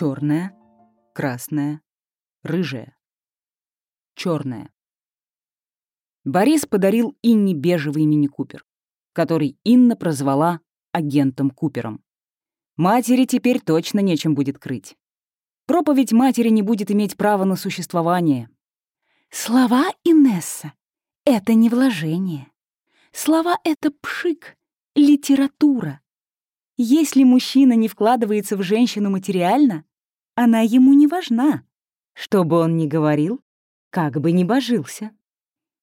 черная, красная, рыжая. Черная. Борис подарил Инне бежевый мини-купер, который Инна прозвала агентом Купером. Матери теперь точно нечем будет крыть. Проповедь матери не будет иметь права на существование. Слова Инесса — это не вложение. Слова — это пшик, литература. Если мужчина не вкладывается в женщину материально, она ему не важна. Что бы он ни говорил, как бы ни божился.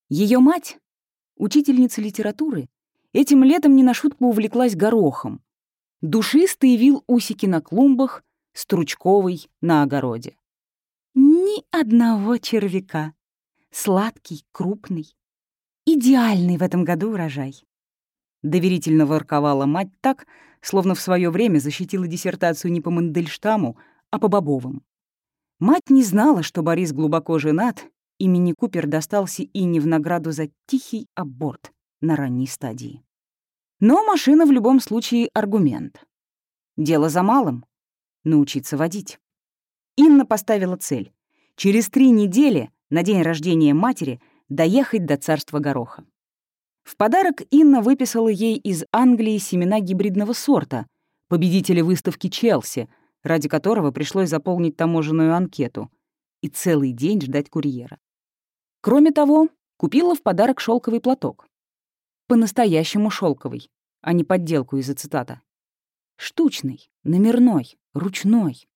Ее мать, учительница литературы, этим летом не на шутку увлеклась горохом. Душистый вил усики на клумбах, стручковый на огороде. Ни одного червяка. Сладкий, крупный. Идеальный в этом году урожай. Доверительно ворковала мать так, словно в свое время защитила диссертацию не по Мандельштаму, а по Бобовым. Мать не знала, что Борис глубоко женат, и мини-купер достался и не в награду за тихий аборт на ранней стадии. Но машина в любом случае аргумент. Дело за малым — научиться водить. Инна поставила цель — через три недели, на день рождения матери, доехать до царства гороха. В подарок Инна выписала ей из Англии семена гибридного сорта, победителя выставки Челси, ради которого пришлось заполнить таможенную анкету и целый день ждать курьера. Кроме того, купила в подарок шелковый платок. По-настоящему шелковый, а не подделку из ацетата. Штучный, номерной, ручной.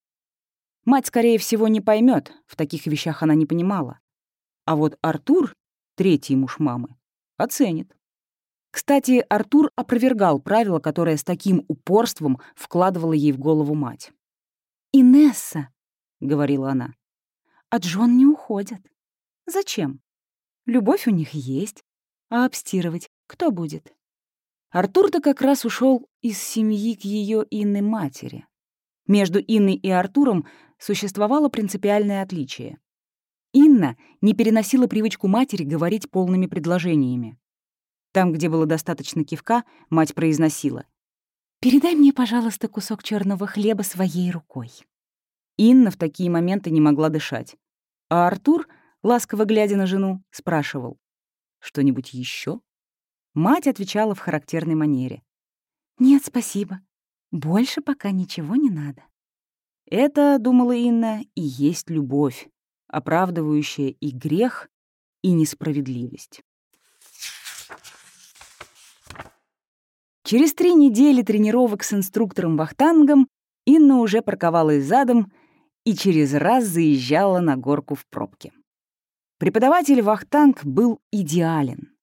Мать, скорее всего, не поймет, в таких вещах она не понимала. А вот Артур, третий муж мамы, оценит. Кстати, Артур опровергал правило, которое с таким упорством вкладывала ей в голову мать. «Инесса», — говорила она, — «от жен не уходят. Зачем? Любовь у них есть, а обстирывать кто будет?» Артур-то как раз ушел из семьи к ее Инной матери. Между Инной и Артуром существовало принципиальное отличие. Инна не переносила привычку матери говорить полными предложениями. Там, где было достаточно кивка, мать произносила. «Передай мне, пожалуйста, кусок черного хлеба своей рукой». Инна в такие моменты не могла дышать. А Артур, ласково глядя на жену, спрашивал. «Что-нибудь еще? Мать отвечала в характерной манере. «Нет, спасибо. Больше пока ничего не надо». Это, думала Инна, и есть любовь, оправдывающая и грех, и несправедливость. Через три недели тренировок с инструктором-вахтангом Инна уже парковалась задом и через раз заезжала на горку в пробке. Преподаватель Вахтанг был идеален.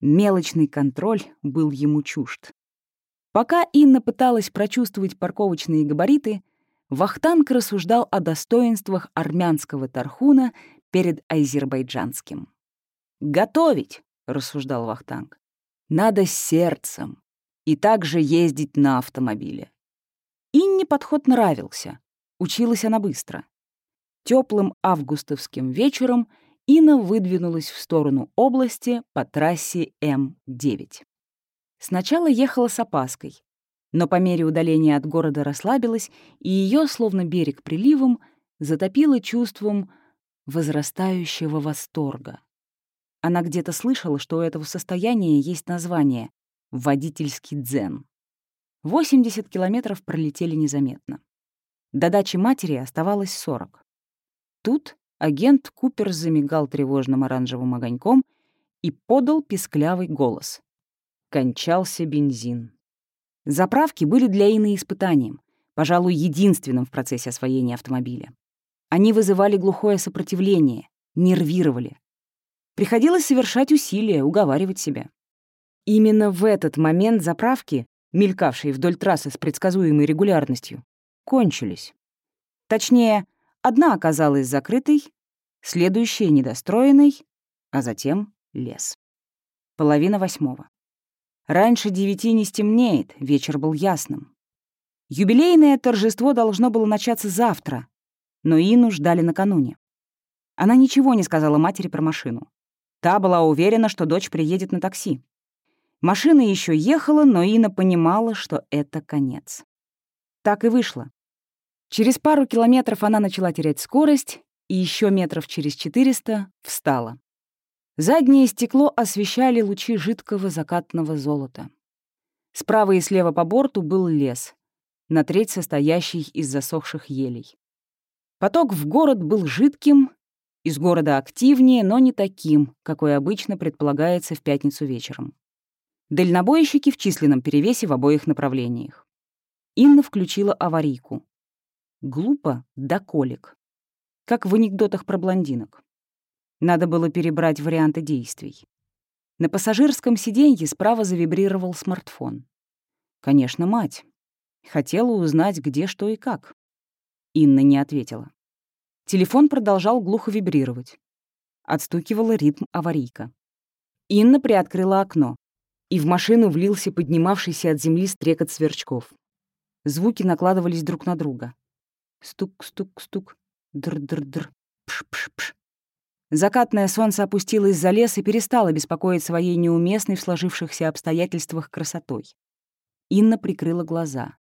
Мелочный контроль был ему чужд. Пока Инна пыталась прочувствовать парковочные габариты, Вахтанг рассуждал о достоинствах армянского тархуна перед азербайджанским. «Готовить», — рассуждал Вахтанг, — «надо сердцем, и также ездить на автомобиле. Инне подход нравился. Училась она быстро. Теплым августовским вечером Инна выдвинулась в сторону области по трассе М9. Сначала ехала с опаской, но по мере удаления от города расслабилась, и ее, словно берег приливом, затопило чувством возрастающего восторга. Она где-то слышала, что у этого состояния есть название водительский дзен. 80 километров пролетели незаметно. До дачи матери оставалось 40. Тут агент Купер замигал тревожным оранжевым огоньком и подал писклявый голос. Кончался бензин. Заправки были для Инны испытанием, пожалуй, единственным в процессе освоения автомобиля. Они вызывали глухое сопротивление, нервировали. Приходилось совершать усилия, уговаривать себя. Именно в этот момент заправки, мелькавшие вдоль трассы с предсказуемой регулярностью, кончились. Точнее, одна оказалась закрытой, следующая — недостроенной, а затем — лес. Половина восьмого. Раньше девяти не стемнеет, вечер был ясным. Юбилейное торжество должно было начаться завтра, но Ину ждали накануне. Она ничего не сказала матери про машину. Та была уверена, что дочь приедет на такси. Машина еще ехала, но Ина понимала, что это конец. Так и вышло. Через пару километров она начала терять скорость и еще метров через 400 встала. Заднее стекло освещали лучи жидкого закатного золота. Справа и слева по борту был лес, на треть состоящий из засохших елей. Поток в город был жидким, из города активнее, но не таким, какой обычно предполагается в пятницу вечером. Дальнобойщики в численном перевесе в обоих направлениях. Инна включила аварийку. Глупо да колик. Как в анекдотах про блондинок. Надо было перебрать варианты действий. На пассажирском сиденье справа завибрировал смартфон. Конечно, мать. Хотела узнать, где, что и как. Инна не ответила. Телефон продолжал глухо вибрировать. Отстукивала ритм аварийка. Инна приоткрыла окно, и в машину влился поднимавшийся от земли стрекот сверчков. Звуки накладывались друг на друга. Стук-стук-стук, др-др-др, пш-пш-пш. Закатное солнце опустилось за лес и перестало беспокоить своей неуместной в сложившихся обстоятельствах красотой. Инна прикрыла глаза.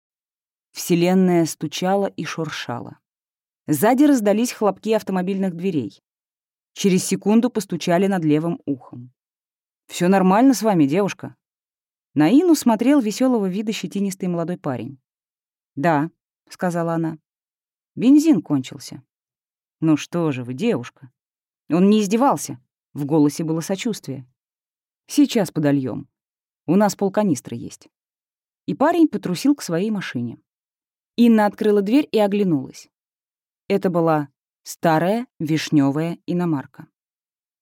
Вселенная стучала и шуршала. Сзади раздались хлопки автомобильных дверей. Через секунду постучали над левым ухом. Все нормально с вами, девушка?» На Ину смотрел веселого вида щетинистый молодой парень. «Да», — сказала она. «Бензин кончился». «Ну что же вы, девушка?» Он не издевался. В голосе было сочувствие. «Сейчас подольем. У нас полканистры есть». И парень потрусил к своей машине. Инна открыла дверь и оглянулась. Это была старая вишневая иномарка.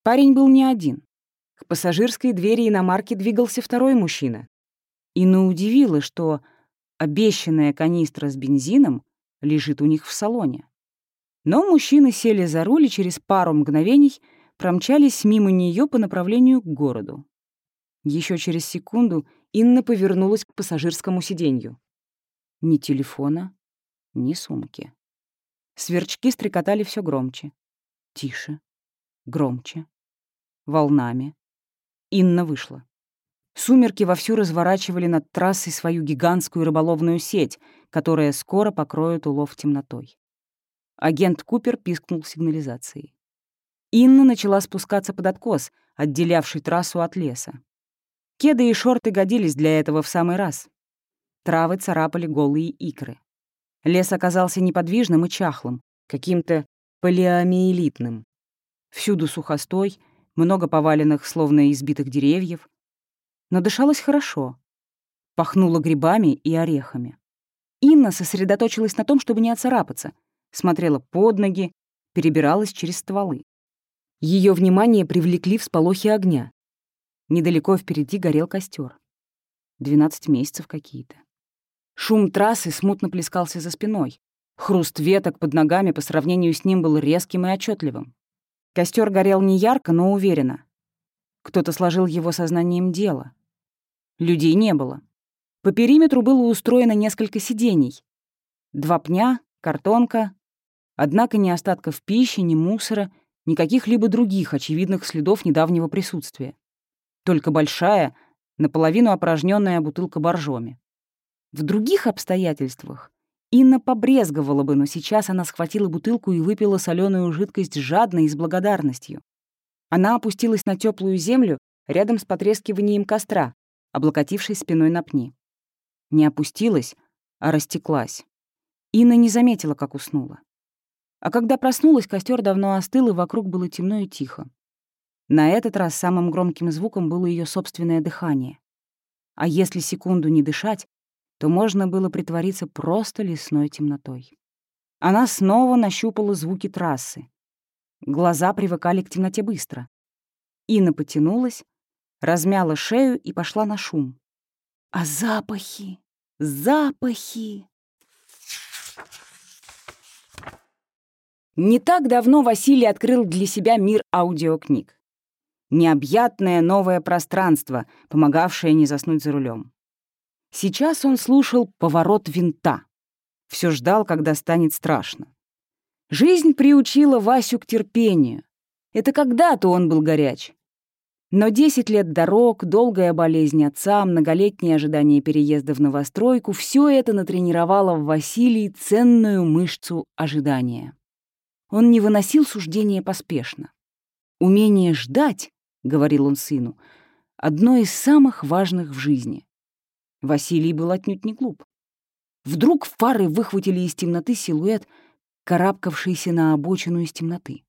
Парень был не один. К пассажирской двери иномарки двигался второй мужчина. Инна удивила, что обещанная канистра с бензином лежит у них в салоне. Но мужчины сели за руль и через пару мгновений промчались мимо нее по направлению к городу. Еще через секунду Инна повернулась к пассажирскому сиденью. Ни телефона, ни сумки. Сверчки стрекотали все громче. Тише. Громче. Волнами. Инна вышла. Сумерки вовсю разворачивали над трассой свою гигантскую рыболовную сеть, которая скоро покроет улов темнотой. Агент Купер пискнул сигнализацией. Инна начала спускаться под откос, отделявший трассу от леса. Кеды и шорты годились для этого в самый раз. Травы царапали голые икры. Лес оказался неподвижным и чахлым, каким-то полиомиелитным. Всюду сухостой, много поваленных, словно избитых деревьев. Но дышалось хорошо. Пахнуло грибами и орехами. Инна сосредоточилась на том, чтобы не оцарапаться, смотрела под ноги, перебиралась через стволы. Ее внимание привлекли всполохи огня. Недалеко впереди горел костер. Двенадцать месяцев какие-то. Шум трассы смутно плескался за спиной. Хруст веток под ногами по сравнению с ним был резким и отчетливым. Костер горел не ярко, но уверенно. Кто-то сложил его сознанием дела. Людей не было. По периметру было устроено несколько сидений. Два пня, картонка. Однако ни остатков пищи, ни мусора, ни каких-либо других очевидных следов недавнего присутствия. Только большая, наполовину опорожненная бутылка боржоми. В других обстоятельствах Инна побрезговала бы, но сейчас она схватила бутылку и выпила соленую жидкость жадно и с благодарностью. Она опустилась на теплую землю рядом с потрескиванием костра, облокотившись спиной на пни. Не опустилась, а растеклась. Инна не заметила, как уснула. А когда проснулась, костер давно остыл, и вокруг было темно и тихо. На этот раз самым громким звуком было ее собственное дыхание. А если секунду не дышать, то можно было притвориться просто лесной темнотой. Она снова нащупала звуки трассы. Глаза привыкали к темноте быстро. Инна потянулась, размяла шею и пошла на шум. А запахи, запахи! Не так давно Василий открыл для себя мир аудиокниг. Необъятное новое пространство, помогавшее не заснуть за рулем. Сейчас он слушал поворот винта. Все ждал, когда станет страшно. Жизнь приучила Васю к терпению. Это когда-то он был горяч. Но 10 лет дорог, долгая болезнь отца, многолетнее ожидание переезда в новостройку — все это натренировало в Василии ценную мышцу ожидания. Он не выносил суждения поспешно. «Умение ждать», — говорил он сыну, — «одно из самых важных в жизни». Василий был отнюдь не глуп. Вдруг фары выхватили из темноты силуэт, карабкавшийся на обочину из темноты.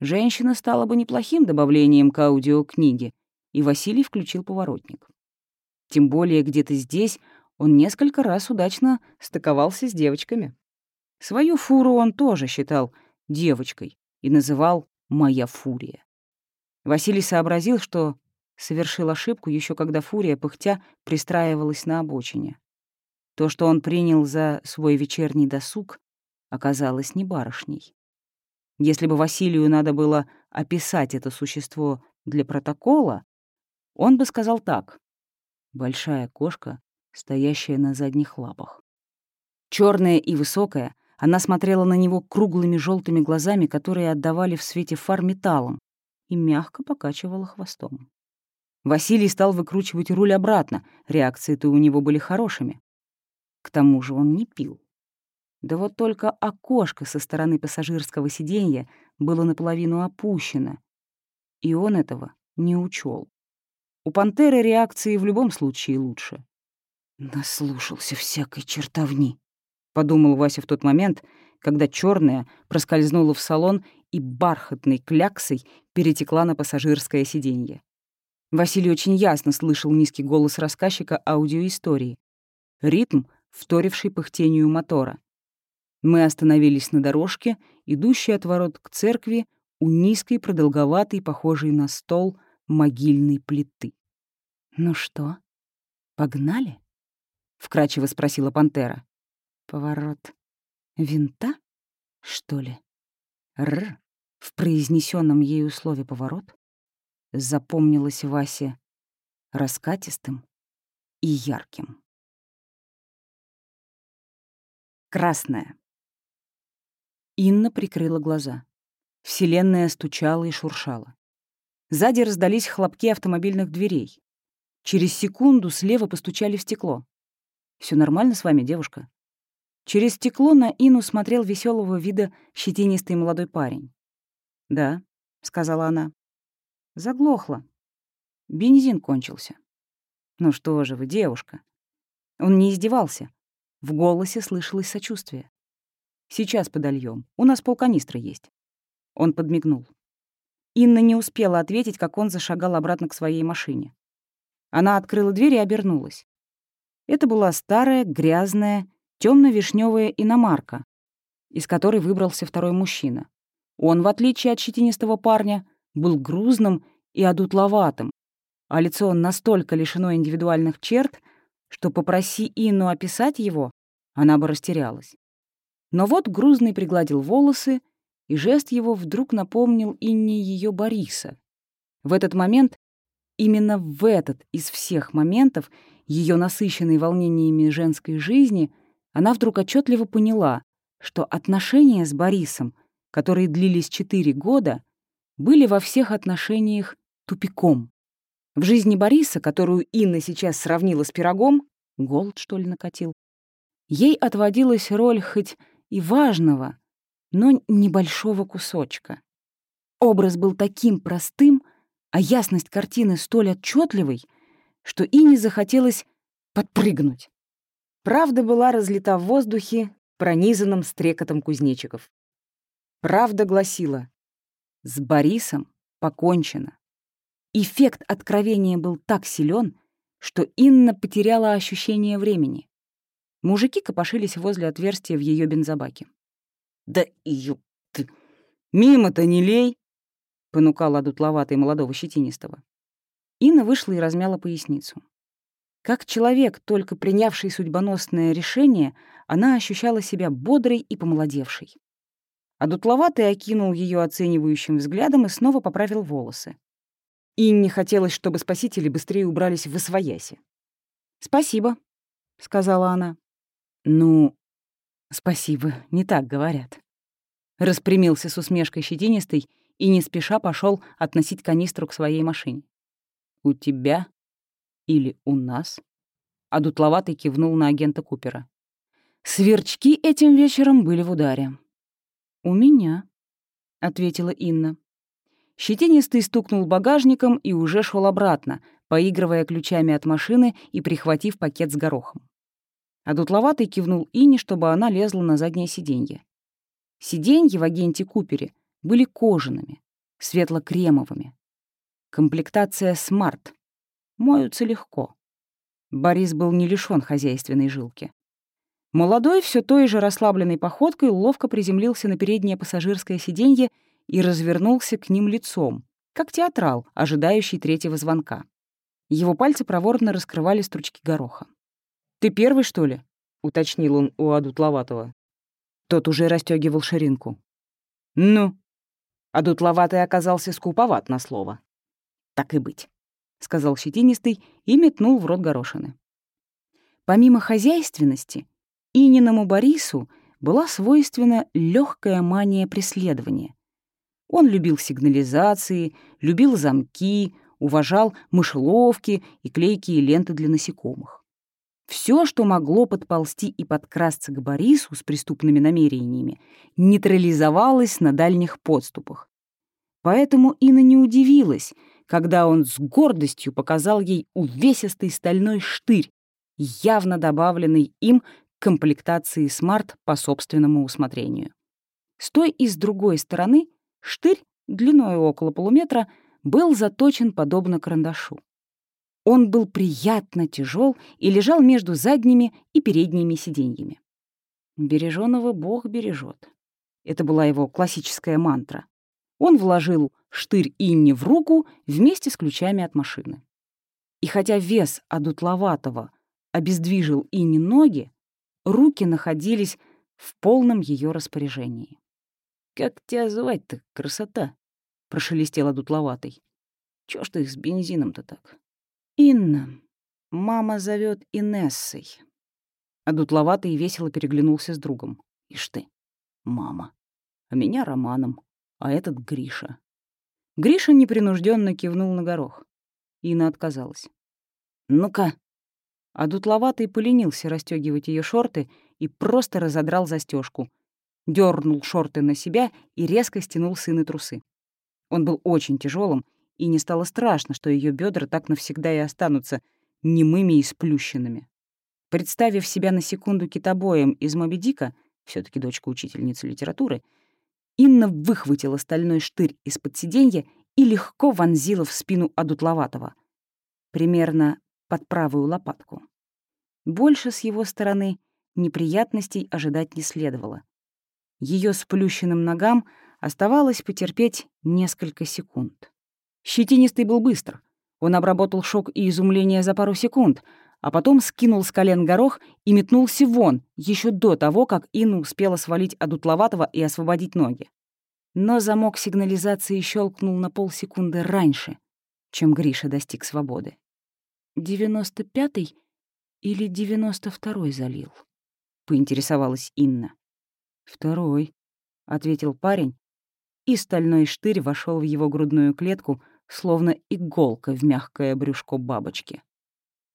Женщина стала бы неплохим добавлением к аудиокниге, и Василий включил поворотник. Тем более где-то здесь он несколько раз удачно стыковался с девочками. Свою фуру он тоже считал девочкой и называл «моя фурия». Василий сообразил, что совершил ошибку еще когда фурия, пыхтя, пристраивалась на обочине. То, что он принял за свой вечерний досуг, оказалось не барышней. Если бы Василию надо было описать это существо для протокола, он бы сказал так. Большая кошка, стоящая на задних лапах. Черная и высокая, она смотрела на него круглыми желтыми глазами, которые отдавали в свете фар металлом, и мягко покачивала хвостом. Василий стал выкручивать руль обратно, реакции-то у него были хорошими. К тому же он не пил. Да вот только окошко со стороны пассажирского сиденья было наполовину опущено, и он этого не учел. У пантеры реакции в любом случае лучше. «Наслушался всякой чертовни», — подумал Вася в тот момент, когда черная проскользнула в салон и бархатной кляксой перетекла на пассажирское сиденье. Василий очень ясно слышал низкий голос рассказчика аудиоистории. Ритм, вторивший пыхтению мотора. Мы остановились на дорожке, идущей от ворот к церкви, у низкой, продолговатой, похожей на стол, могильной плиты. «Ну что, погнали?» — вкрадчиво спросила пантера. «Поворот винта, что ли?» «Р» в произнесенном ею слове «поворот» запомнилось Васе раскатистым и ярким. Красная. Инна прикрыла глаза. Вселенная стучала и шуршала. Сзади раздались хлопки автомобильных дверей. Через секунду слева постучали в стекло. Все нормально с вами, девушка?» Через стекло на Ину смотрел веселого вида щетинистый молодой парень. «Да», — сказала она. «Заглохло. Бензин кончился». «Ну что же вы, девушка?» Он не издевался. В голосе слышалось сочувствие. Сейчас подольем. У нас полканистры есть». Он подмигнул. Инна не успела ответить, как он зашагал обратно к своей машине. Она открыла дверь и обернулась. Это была старая, грязная, темно вишневая иномарка, из которой выбрался второй мужчина. Он, в отличие от щетинистого парня, был грузным и одутловатым, а лицо он настолько лишено индивидуальных черт, что попроси Инну описать его, она бы растерялась. Но вот грузный пригладил волосы, и жест его вдруг напомнил Инне ее Бориса. В этот момент, именно в этот из всех моментов, ее насыщенной волнениями женской жизни, она вдруг отчетливо поняла, что отношения с Борисом, которые длились четыре года, были во всех отношениях тупиком. В жизни Бориса, которую Инна сейчас сравнила с пирогом, голод, что ли, накатил, ей отводилась роль хоть и важного, но небольшого кусочка. Образ был таким простым, а ясность картины столь отчетливой, что и не захотелось подпрыгнуть. Правда была разлита в воздухе, пронизанном стрекотом кузнечиков. Правда гласила «С Борисом покончено». Эффект откровения был так силен, что Инна потеряла ощущение времени. Мужики копошились возле отверстия в ее бензобаке. «Да ю ты! Мимо-то не лей!» — понукала дутловатый молодого щетинистого. Инна вышла и размяла поясницу. Как человек, только принявший судьбоносное решение, она ощущала себя бодрой и помолодевшей. А дутловатый окинул ее оценивающим взглядом и снова поправил волосы. Инне хотелось, чтобы спасители быстрее убрались в освояси. «Спасибо», — сказала она. «Ну, спасибо, не так говорят». Распрямился с усмешкой щетинистый и не спеша пошел относить канистру к своей машине. У тебя или у нас?» А дутловатый кивнул на агента Купера. Сверчки этим вечером были в ударе. «У меня», — ответила Инна. Щетинистый стукнул багажником и уже шел обратно, поигрывая ключами от машины и прихватив пакет с горохом. А дутловатый кивнул Инне, чтобы она лезла на заднее сиденье. Сиденья в агенте Купере были кожаными, светло-кремовыми. Комплектация «Смарт». Моются легко. Борис был не лишён хозяйственной жилки. Молодой, все той же расслабленной походкой, ловко приземлился на переднее пассажирское сиденье и развернулся к ним лицом, как театрал, ожидающий третьего звонка. Его пальцы проворно раскрывали стручки гороха. «Ты первый, что ли?» — уточнил он у Адутловатого. Тот уже расстегивал ширинку. «Ну?» Адутловатый оказался скуповат на слово. «Так и быть», — сказал щетинистый и метнул в рот горошины. Помимо хозяйственности, Ининому Борису была свойственна легкая мания преследования. Он любил сигнализации, любил замки, уважал мышеловки и клейкие ленты для насекомых. Все, что могло подползти и подкрасться к Борису с преступными намерениями, нейтрализовалось на дальних подступах. Поэтому Инна не удивилась, когда он с гордостью показал ей увесистый стальной штырь, явно добавленный им комплектации смарт по собственному усмотрению. С той и с другой стороны штырь, длиной около полуметра, был заточен подобно карандашу. Он был приятно тяжел и лежал между задними и передними сиденьями. «Бережёного Бог бережет. Это была его классическая мантра. Он вложил штырь Инни в руку вместе с ключами от машины. И хотя вес одутловатого обездвижил Инни ноги, руки находились в полном ее распоряжении. «Как тебя звать-то, красота?» — прошелестел одутловатый. «Чё ж ты с бензином-то так?» «Инна. Мама зовет Инессой». А дутловатый весело переглянулся с другом. «Ишь ты, мама. А меня Романом, а этот Гриша». Гриша непринужденно кивнул на горох. Инна отказалась. «Ну-ка». А дутловатый поленился расстегивать ее шорты и просто разодрал застежку, дернул шорты на себя и резко стянул сына трусы. Он был очень тяжелым, и не стало страшно, что ее бедра так навсегда и останутся немыми и сплющенными. Представив себя на секунду китобоем из Моби Дика, все таки дочка учительницы литературы, Инна выхватила стальной штырь из-под сиденья и легко вонзила в спину одутловатого, примерно под правую лопатку. Больше с его стороны неприятностей ожидать не следовало. Ее сплющенным ногам оставалось потерпеть несколько секунд. Щетинистый был быстр. Он обработал шок и изумление за пару секунд, а потом скинул с колен горох и метнулся вон, еще до того, как Инна успела свалить одутловатого и освободить ноги. Но замок сигнализации щелкнул на полсекунды раньше, чем Гриша достиг свободы. «Девяносто пятый или девяносто второй залил?» — поинтересовалась Инна. «Второй», — ответил парень, и стальной штырь вошел в его грудную клетку, словно иголка в мягкое брюшко бабочки.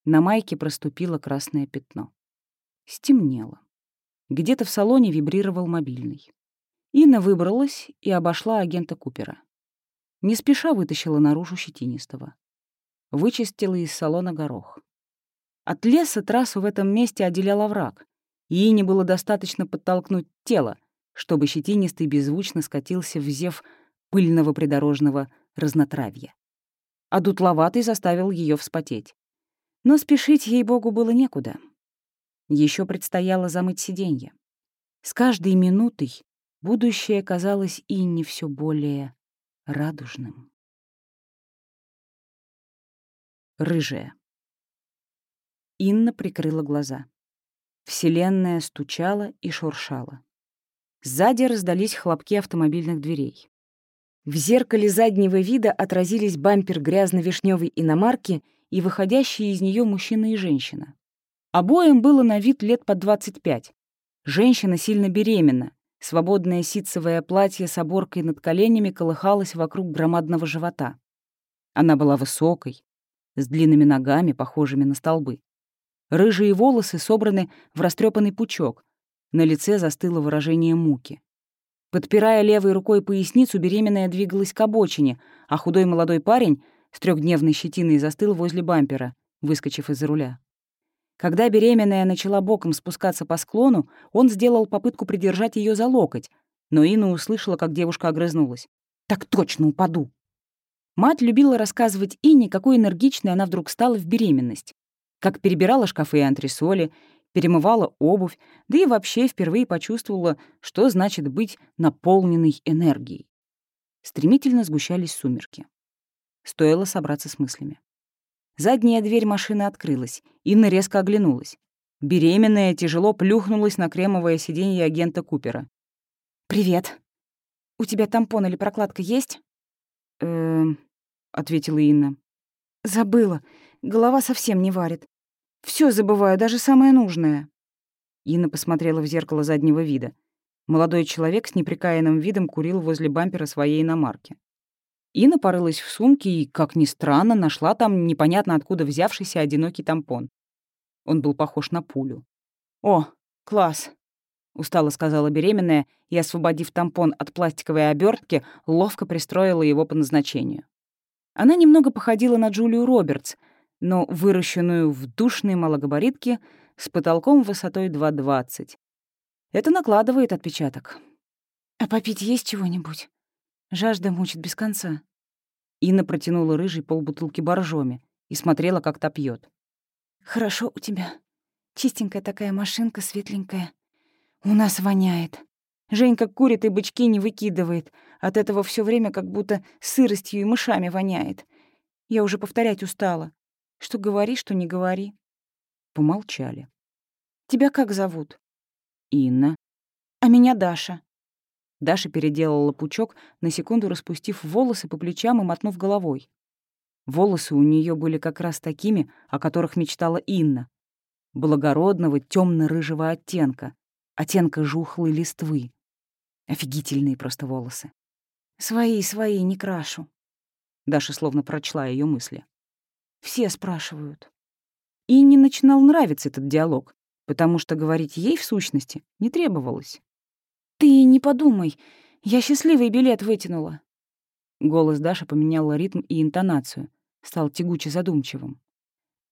На майке проступило красное пятно. Стемнело. Где-то в салоне вибрировал мобильный. Инна выбралась и обошла агента Купера. Не спеша вытащила наружу щетинистого. Вычистила из салона горох. От леса трассу в этом месте отделял овраг, и Ине было достаточно подтолкнуть тело, чтобы щетинистый беззвучно скатился в зев пыльного придорожного разнотравья. А дутловатый заставил ее вспотеть. Но спешить ей-богу было некуда. Еще предстояло замыть сиденье. С каждой минутой будущее казалось и не все более радужным. Рыжая. Инна прикрыла глаза. Вселенная стучала и шуршала. Сзади раздались хлопки автомобильных дверей. В зеркале заднего вида отразились бампер грязно-вишневой иномарки и выходящие из нее мужчина и женщина. Обоим было на вид лет по 25. Женщина сильно беременна. Свободное ситцевое платье с оборкой над коленями колыхалось вокруг громадного живота. Она была высокой, с длинными ногами, похожими на столбы. Рыжие волосы собраны в растрепанный пучок. На лице застыло выражение муки. Подпирая левой рукой поясницу, беременная двигалась к обочине, а худой молодой парень с трехдневной щетиной застыл возле бампера, выскочив из-за руля. Когда беременная начала боком спускаться по склону, он сделал попытку придержать ее за локоть, но Инна услышала, как девушка огрызнулась. «Так точно упаду!» Мать любила рассказывать Инне, какой энергичной она вдруг стала в беременность. Как перебирала шкафы и антресоли, перемывала обувь, да и вообще впервые почувствовала, что значит быть наполненной энергией. Стремительно сгущались сумерки. Стоило собраться с мыслями. Задняя дверь машины открылась. Инна резко оглянулась. Беременная тяжело плюхнулась на кремовое сиденье агента Купера. «Привет. У тебя тампон или прокладка есть?» «Эм...» — ответила Инна. «Забыла. Голова совсем не варит. Все забываю, даже самое нужное». Инна посмотрела в зеркало заднего вида. Молодой человек с неприкаянным видом курил возле бампера своей иномарки. Инна порылась в сумке и, как ни странно, нашла там непонятно откуда взявшийся одинокий тампон. Он был похож на пулю. «О, класс!» — устало сказала беременная и, освободив тампон от пластиковой обертки, ловко пристроила его по назначению. Она немного походила на Джулию Робертс, но выращенную в душной малогабаритке с потолком высотой 2,20. Это накладывает отпечаток. «А попить есть чего-нибудь?» Жажда мучит без конца. Инна протянула рыжий полбутылки боржоми и смотрела, как та пьет. «Хорошо у тебя. Чистенькая такая машинка, светленькая. У нас воняет. Женька курит и бычки не выкидывает. От этого все время как будто сыростью и мышами воняет. Я уже повторять устала. Что говори, что не говори». Помолчали. «Тебя как зовут?» «Инна». «А меня Даша». Даша переделала пучок, на секунду распустив волосы по плечам и мотнув головой. Волосы у нее были как раз такими, о которых мечтала Инна. Благородного темно рыжего оттенка, оттенка жухлой листвы. Офигительные просто волосы. «Свои, свои, не крашу». Даша словно прочла ее мысли. «Все спрашивают». Инне начинал нравиться этот диалог, потому что говорить ей, в сущности, не требовалось. «Ты не подумай, я счастливый билет вытянула». Голос Даши поменял ритм и интонацию, стал тягуче задумчивым.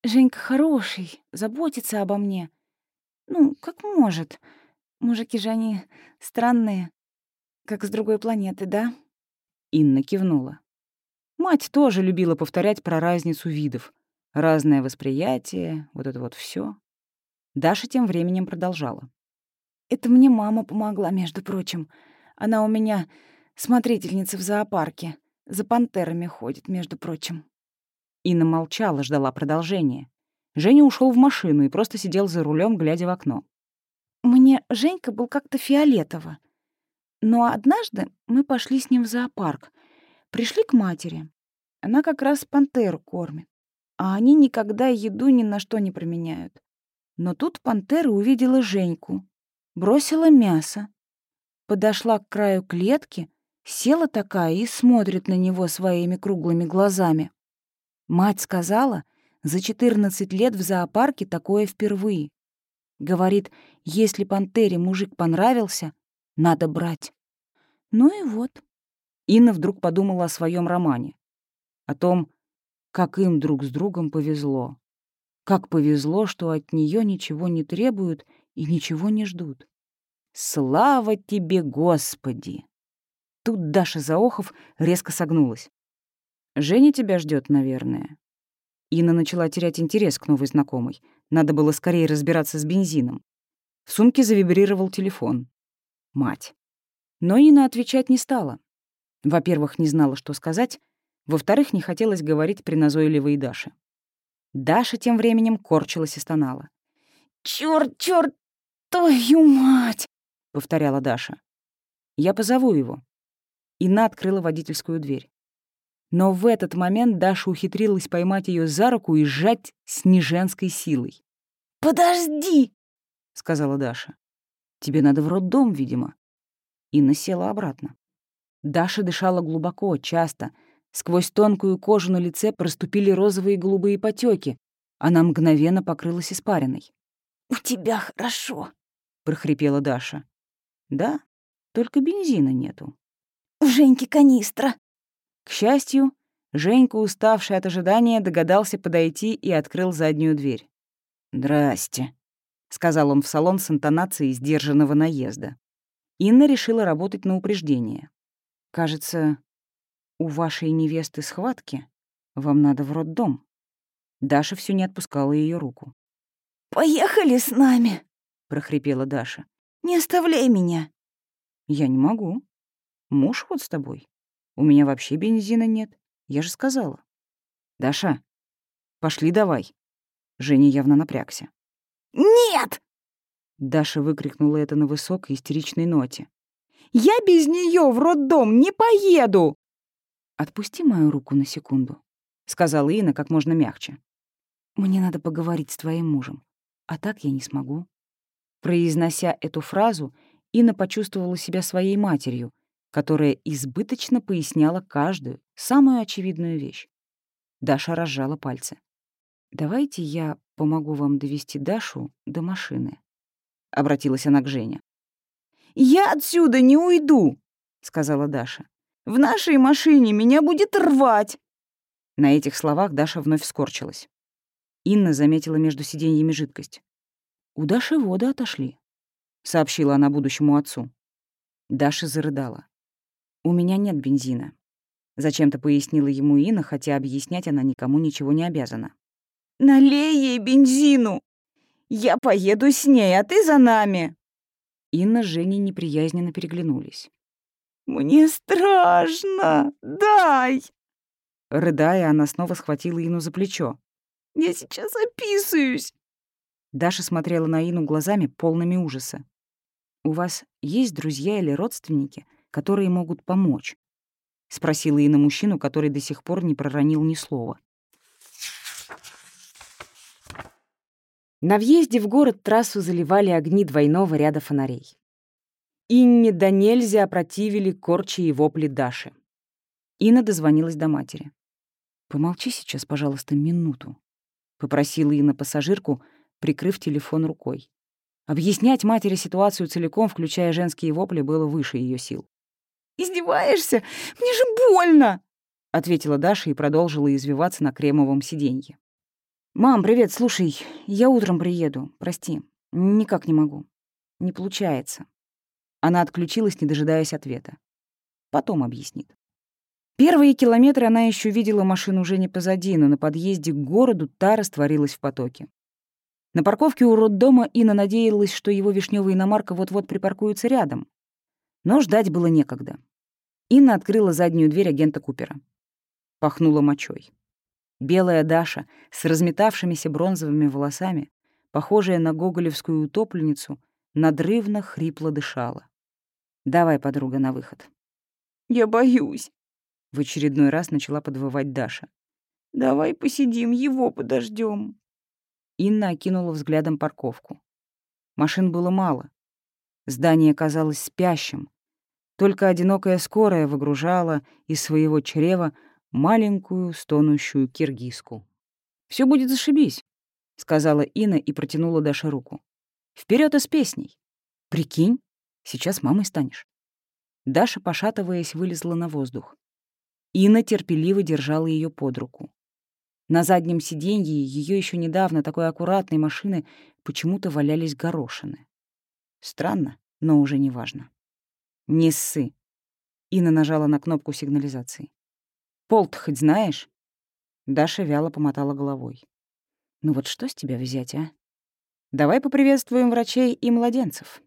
«Женька хороший, заботится обо мне. Ну, как может. Мужики же они странные, как с другой планеты, да?» Инна кивнула. Мать тоже любила повторять про разницу видов. Разное восприятие, вот это вот все. Даша тем временем продолжала. Это мне мама помогла, между прочим. Она у меня смотрительница в зоопарке. За пантерами ходит, между прочим». Инна молчала, ждала продолжения. Женя ушел в машину и просто сидел за рулем, глядя в окно. «Мне Женька был как-то фиолетово. Но однажды мы пошли с ним в зоопарк. Пришли к матери. Она как раз пантеру кормит. А они никогда еду ни на что не променяют. Но тут пантера увидела Женьку бросила мясо, подошла к краю клетки, села такая и смотрит на него своими круглыми глазами. Мать сказала, за 14 лет в зоопарке такое впервые. Говорит, если пантере мужик понравился, надо брать. Ну и вот. Инна вдруг подумала о своем романе. О том, как им друг с другом повезло. Как повезло, что от нее ничего не требуют и ничего не ждут. Слава тебе, Господи! Тут Даша Заохов резко согнулась. «Женя тебя ждет, наверное». Инна начала терять интерес к новой знакомой. Надо было скорее разбираться с бензином. В сумке завибрировал телефон. Мать. Но Инна отвечать не стала. Во-первых, не знала, что сказать. Во-вторых, не хотелось говорить при назойливой Даше. Даша тем временем корчилась и стонала. «Чёрт, чёрт, твою мать!» — повторяла Даша. «Я позову его». Инна открыла водительскую дверь. Но в этот момент Даша ухитрилась поймать ее за руку и сжать с неженской силой. «Подожди!» — сказала Даша. «Тебе надо в роддом, видимо». Инна села обратно. Даша дышала глубоко, часто, Сквозь тонкую кожу на лице проступили розовые и голубые потеки. Она мгновенно покрылась испариной. «У тебя хорошо», — прохрипела Даша. «Да, только бензина нету». «У Женьки канистра». К счастью, Женька, уставший от ожидания, догадался подойти и открыл заднюю дверь. «Здрасте», — сказал он в салон с интонацией сдержанного наезда. Инна решила работать на упреждение. «Кажется, у вашей невесты схватки. Вам надо в роддом». Даша все не отпускала ее руку. «Поехали с нами!» — прохрипела Даша. «Не оставляй меня!» «Я не могу. Муж вот с тобой. У меня вообще бензина нет. Я же сказала». «Даша, пошли давай». Женя явно напрягся. «Нет!» Даша выкрикнула это на высокой истеричной ноте. «Я без нее в роддом не поеду!» «Отпусти мою руку на секунду», — сказала Инна как можно мягче. «Мне надо поговорить с твоим мужем, а так я не смогу». Произнося эту фразу, Инна почувствовала себя своей матерью, которая избыточно поясняла каждую, самую очевидную вещь. Даша разжала пальцы. «Давайте я помогу вам довести Дашу до машины», — обратилась она к Жене. «Я отсюда не уйду», — сказала Даша. В нашей машине меня будет рвать!» На этих словах Даша вновь скорчилась. Инна заметила между сиденьями жидкость. «У Даши воды отошли», — сообщила она будущему отцу. Даша зарыдала. «У меня нет бензина», — зачем-то пояснила ему Инна, хотя объяснять она никому ничего не обязана. «Налей ей бензину! Я поеду с ней, а ты за нами!» Инна с Женей неприязненно переглянулись. «Мне страшно! Дай!» Рыдая, она снова схватила Ину за плечо. «Я сейчас описываюсь!» Даша смотрела на Ину глазами, полными ужаса. «У вас есть друзья или родственники, которые могут помочь?» — спросила Ина мужчину, который до сих пор не проронил ни слова. На въезде в город трассу заливали огни двойного ряда фонарей. Инне до нельзя опротивили корчи и вопли Даши. Инна дозвонилась до матери. «Помолчи сейчас, пожалуйста, минуту», — попросила Инна пассажирку, прикрыв телефон рукой. Объяснять матери ситуацию целиком, включая женские вопли, было выше ее сил. «Издеваешься? Мне же больно!» — ответила Даша и продолжила извиваться на кремовом сиденье. «Мам, привет, слушай, я утром приеду, прости, никак не могу. Не получается. Она отключилась, не дожидаясь ответа. Потом объяснит. Первые километры она еще видела машину уже не позади, но на подъезде к городу та растворилась в потоке. На парковке у роддома Инна надеялась, что его вишнёвая иномарка вот-вот припаркуется рядом. Но ждать было некогда. Инна открыла заднюю дверь агента Купера. Пахнула мочой. Белая Даша с разметавшимися бронзовыми волосами, похожая на гоголевскую утопленницу, надрывно хрипло дышала. Давай, подруга, на выход. Я боюсь. В очередной раз начала подвывать Даша. Давай посидим, его подождем. Инна окинула взглядом парковку. Машин было мало. Здание казалось спящим. Только одинокая скорая выгружала из своего чрева маленькую стонущую киргизку. Все будет зашибись», — сказала Инна и протянула Даше руку. Вперед и с песней! Прикинь, Сейчас мамой станешь». Даша, пошатываясь, вылезла на воздух. Инна терпеливо держала ее под руку. На заднем сиденье ее еще недавно такой аккуратной машины почему-то валялись горошины. Странно, но уже не важно. «Не ссы!» Инна нажала на кнопку сигнализации. Пол хоть знаешь?» Даша вяло помотала головой. «Ну вот что с тебя взять, а? Давай поприветствуем врачей и младенцев».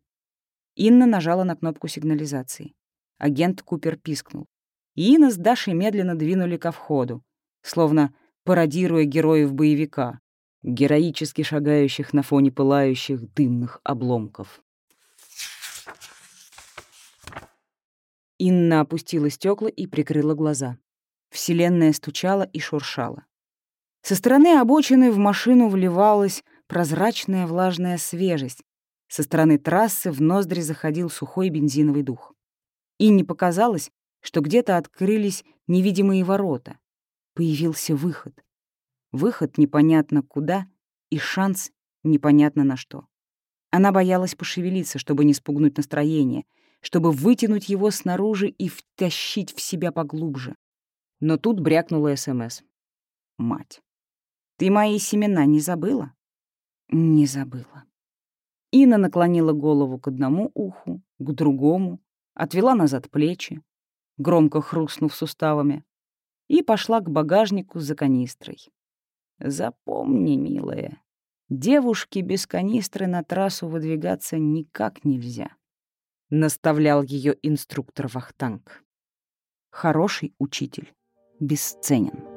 Инна нажала на кнопку сигнализации. Агент Купер пискнул. Инна с Дашей медленно двинули ко входу, словно пародируя героев боевика, героически шагающих на фоне пылающих дымных обломков. Инна опустила стекла и прикрыла глаза. Вселенная стучала и шуршала. Со стороны обочины в машину вливалась прозрачная влажная свежесть, со стороны трассы в ноздри заходил сухой бензиновый дух. И не показалось, что где-то открылись невидимые ворота. Появился выход. Выход непонятно куда и шанс непонятно на что. Она боялась пошевелиться, чтобы не спугнуть настроение, чтобы вытянуть его снаружи и втащить в себя поглубже. Но тут брякнула СМС. «Мать, ты мои семена не забыла?» «Не забыла». Инна наклонила голову к одному уху, к другому, отвела назад плечи, громко хрустнув суставами, и пошла к багажнику за канистрой. «Запомни, милая, девушке без канистры на трассу выдвигаться никак нельзя», — наставлял ее инструктор Вахтанг. Хороший учитель бесценен.